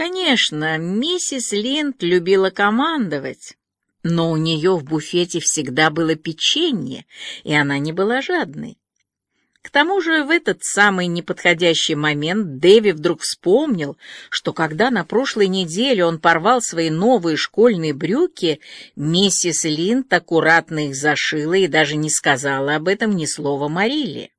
Конечно, миссис Линд любила командовать, но у нее в буфете всегда было печенье, и она не была жадной. К тому же в этот самый неподходящий момент Дэви вдруг вспомнил, что когда на прошлой неделе он порвал свои новые школьные брюки, миссис Линд аккуратно их зашила и даже не сказала об этом ни слова Мариле.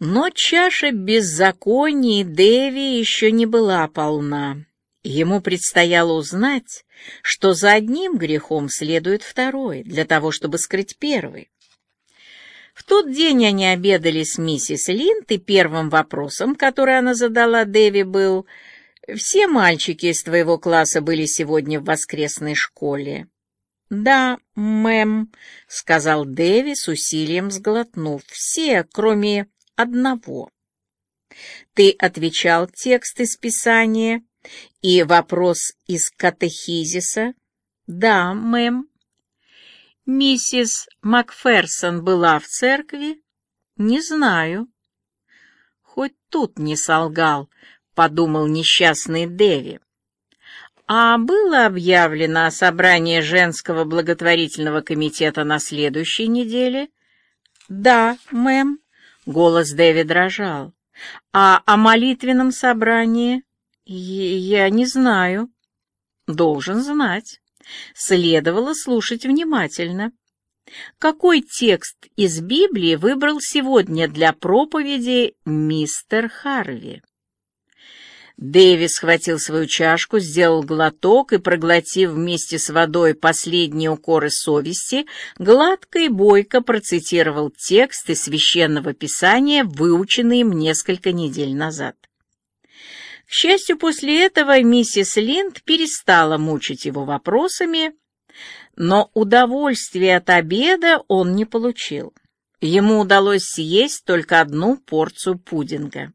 Но чаша беззаконий Дэви еще не была полна. Ему предстояло узнать, что за одним грехом следует второй, для того, чтобы скрыть первый. В тот день они обедали с миссис Линд, и первым вопросом, который она задала Дэви, был «Все мальчики из твоего класса были сегодня в воскресной школе?» «Да, мэм», — сказал Дэви с усилием сглотнув, — «все, кроме одного». «Ты отвечал текст из Писания и вопрос из катехизиса?» «Да, мэм». Миссис Макферсон была в церкви? Не знаю. Хоть тут не солгал, подумал несчастный Дэви. А было объявлено собрание женского благотворительного комитета на следующей неделе? Да, мэм. Голос Дэви дрожал. А о молитвенном собрании? Я не знаю. Должен знать следовало слушать внимательно. Какой текст из Библии выбрал сегодня для проповеди мистер Харви? Дэвис схватил свою чашку, сделал глоток и, проглотив вместе с водой последние укоры совести, гладко и бойко процитировал текст из Священного Писания, выученный им несколько недель назад. К счастью, после этого миссис Линд перестала мучить его вопросами, но удовольствия от обеда он не получил. Ему удалось съесть только одну порцию пудинга.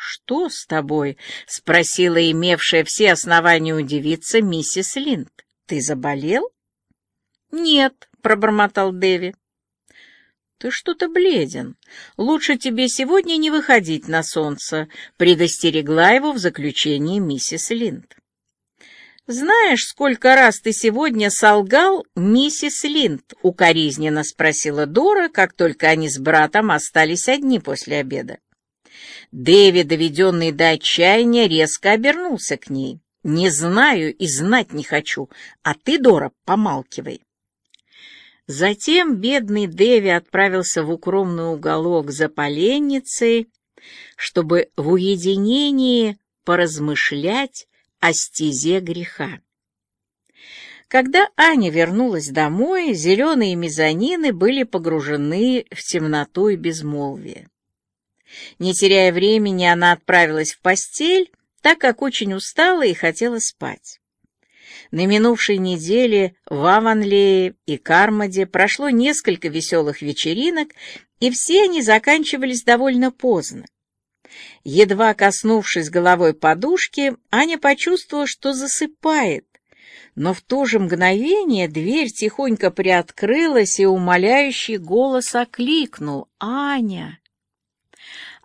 «Что с тобой?» — спросила имевшая все основания удивиться миссис Линд. «Ты заболел?» «Нет», — пробормотал Дэви. «Ты что-то бледен. Лучше тебе сегодня не выходить на солнце», — предостерегла его в заключении миссис Линд. «Знаешь, сколько раз ты сегодня солгал, миссис Линд?» — укоризненно спросила Дора, как только они с братом остались одни после обеда. Дэви, доведенный до отчаяния, резко обернулся к ней. «Не знаю и знать не хочу, а ты, Дора, помалкивай». Затем бедный Дэви отправился в укромный уголок за поленницей, чтобы в уединении поразмышлять о стезе греха. Когда Аня вернулась домой, зеленые мезонины были погружены в темноту и безмолвие. Не теряя времени, она отправилась в постель, так как очень устала и хотела спать. На минувшей неделе в Аванлее и Кармаде прошло несколько веселых вечеринок, и все они заканчивались довольно поздно. Едва коснувшись головой подушки, Аня почувствовала, что засыпает, но в то же мгновение дверь тихонько приоткрылась, и умоляющий голос окликнул «Аня!».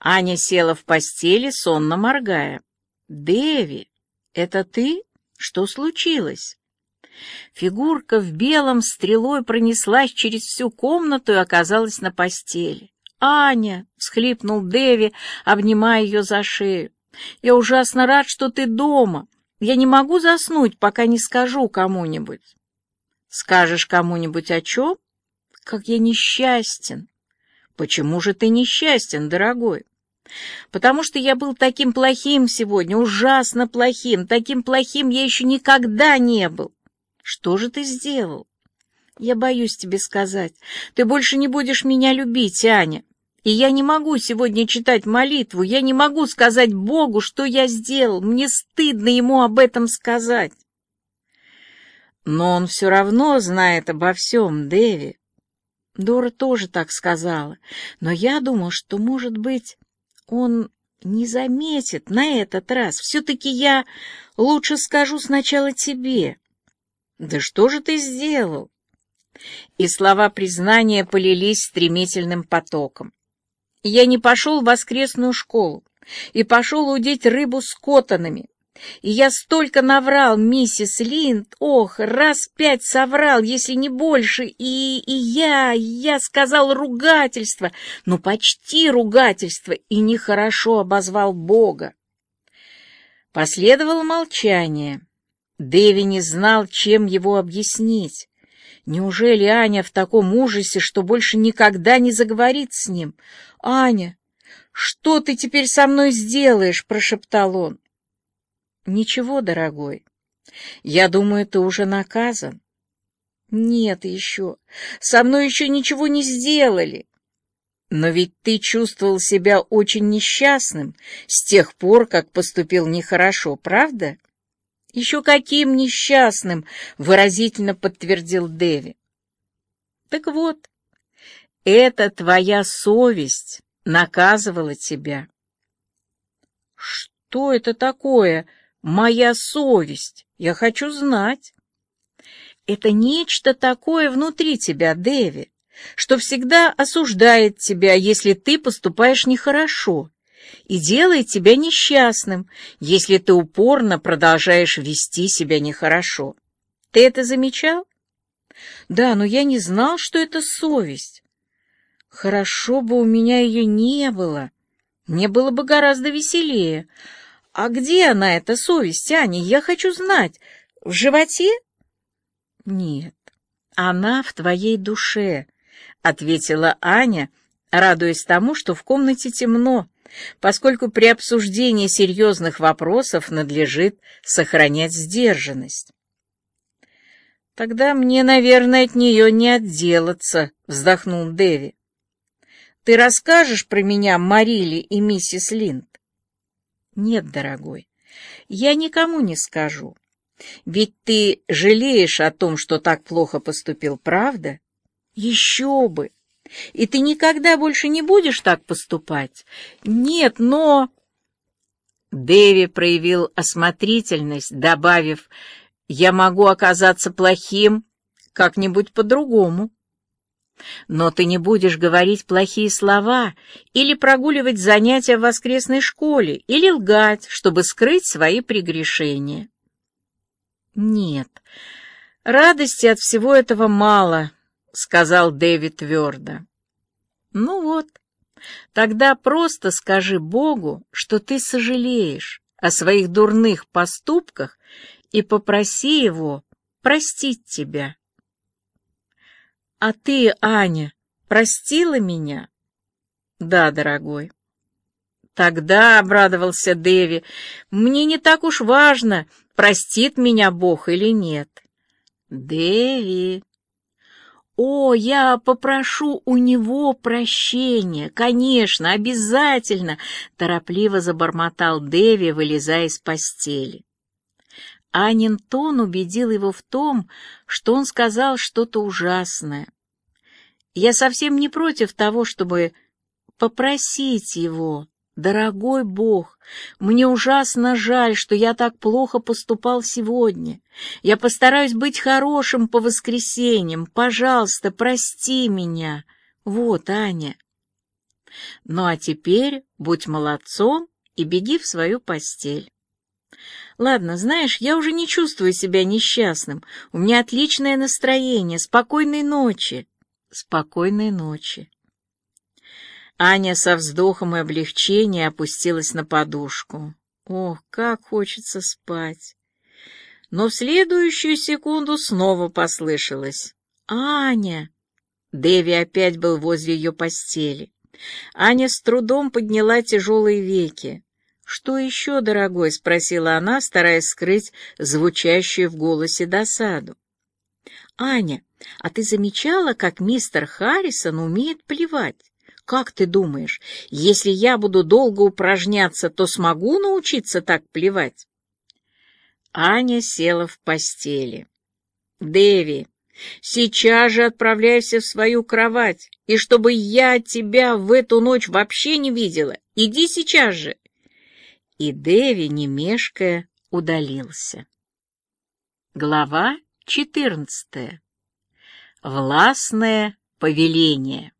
Аня села в постели, сонно моргая. «Дэви, это ты?» Что случилось? Фигурка в белом стрелой пронеслась через всю комнату и оказалась на постели. «Аня!» — всхлипнул Дэви, обнимая ее за шею. «Я ужасно рад, что ты дома. Я не могу заснуть, пока не скажу кому-нибудь». «Скажешь кому-нибудь о чем? Как я несчастен!» «Почему же ты несчастен, дорогой?» Потому что я был таким плохим сегодня, ужасно плохим, таким плохим я еще никогда не был. Что же ты сделал? Я боюсь тебе сказать. Ты больше не будешь меня любить, Аня. И я не могу сегодня читать молитву, я не могу сказать Богу, что я сделал. Мне стыдно ему об этом сказать. Но он все равно знает обо всем, Дэви. Дора тоже так сказала, но я думал, что, может быть, он не заметит на этот раз. Все-таки я лучше скажу сначала тебе. Да что же ты сделал? И слова признания полились стремительным потоком. Я не пошел в воскресную школу. и пошел удить рыбу с котанами. И я столько наврал, миссис Линд, ох, раз пять соврал, если не больше, и, и я, я сказал ругательство, ну почти ругательство, и нехорошо обозвал Бога. Последовало молчание. Дэви не знал, чем его объяснить. Неужели Аня в таком ужасе, что больше никогда не заговорит с ним? «Аня, что ты теперь со мной сделаешь?» — прошептал он. «Ничего, дорогой. Я думаю, ты уже наказан». «Нет еще. Со мной еще ничего не сделали». «Но ведь ты чувствовал себя очень несчастным с тех пор, как поступил нехорошо, правда?» «Еще каким несчастным!» — выразительно подтвердил Дэви. «Так вот, это твоя совесть наказывала тебя». «Что это такое?» Моя совесть. Я хочу знать. Это нечто такое внутри тебя, Дэви, что всегда осуждает тебя, если ты поступаешь нехорошо, и делает тебя несчастным, если ты упорно продолжаешь вести себя нехорошо. Ты это замечал? Да, но я не знал, что это совесть. Хорошо бы у меня ее не было. Мне было бы гораздо веселее. «А где она, эта совесть, Аня? Я хочу знать. В животе?» «Нет, она в твоей душе», — ответила Аня, радуясь тому, что в комнате темно, поскольку при обсуждении серьезных вопросов надлежит сохранять сдержанность. «Тогда мне, наверное, от нее не отделаться», — вздохнул Дэви. «Ты расскажешь про меня Мариле и миссис Линд?» Нет, дорогой, я никому не скажу. Ведь ты жалеешь о том, что так плохо поступил, правда? Еще бы! И ты никогда больше не будешь так поступать? Нет, но... Дэви проявил осмотрительность, добавив, «Я могу оказаться плохим как-нибудь по-другому». Но ты не будешь говорить плохие слова или прогуливать занятия в воскресной школе, или лгать, чтобы скрыть свои прегрешения. Нет, радости от всего этого мало, сказал Дэвид твердо. Ну вот, тогда просто скажи Богу, что ты сожалеешь о своих дурных поступках и попроси Его простить тебя. «А ты, Аня, простила меня?» «Да, дорогой». «Тогда», — обрадовался Дэви, — «мне не так уж важно, простит меня Бог или нет». «Дэви...» «О, я попрошу у него прощения, конечно, обязательно!» — торопливо забормотал Дэви, вылезая из постели. Анин тон убедил его в том, что он сказал что-то ужасное. Я совсем не против того, чтобы попросить его, дорогой Бог, мне ужасно жаль, что я так плохо поступал сегодня. Я постараюсь быть хорошим по воскресеньям. Пожалуйста, прости меня. Вот, Аня. Ну а теперь будь молодцом и беги в свою постель. Ладно, знаешь, я уже не чувствую себя несчастным. У меня отличное настроение. Спокойной ночи. Спокойной ночи. Аня со вздохом и облегчением опустилась на подушку. Ох, как хочется спать. Но в следующую секунду снова послышалось. «Аня!» Дэви опять был возле ее постели. Аня с трудом подняла тяжелые веки. «Что еще, дорогой?» — спросила она, стараясь скрыть звучащую в голосе досаду. «Аня, а ты замечала, как мистер Харрисон умеет плевать? Как ты думаешь, если я буду долго упражняться, то смогу научиться так плевать?» Аня села в постели. «Дэви, сейчас же отправляйся в свою кровать, и чтобы я тебя в эту ночь вообще не видела, иди сейчас же!» И Дэви, не мешкая, удалился. Глава четырнадцатая. Властное повеление.